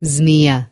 змея